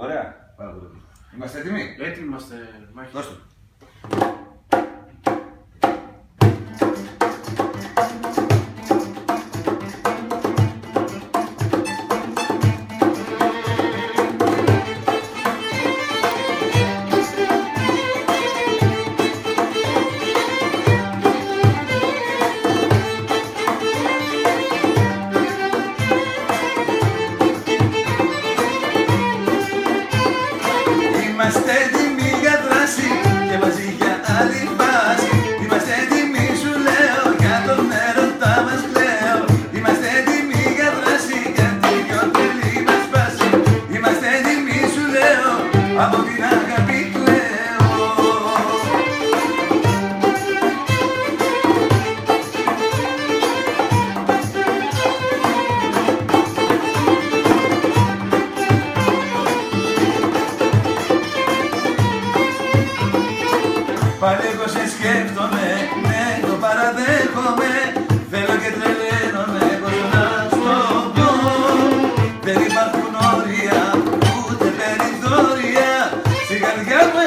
Ωραία. Πάρα πολύ. Είμαστε έτοιμοι; Έτοιμοι είμαστε, Μάχη. Δώστε. Παλεύω σε σκέφτομαι, ναι το παραδέχομαι. Θέλω και τρελαίνομαι πως να στο πω Δεν υπάρχουν όρια ούτε περιθώρια. Στην καρδιά μου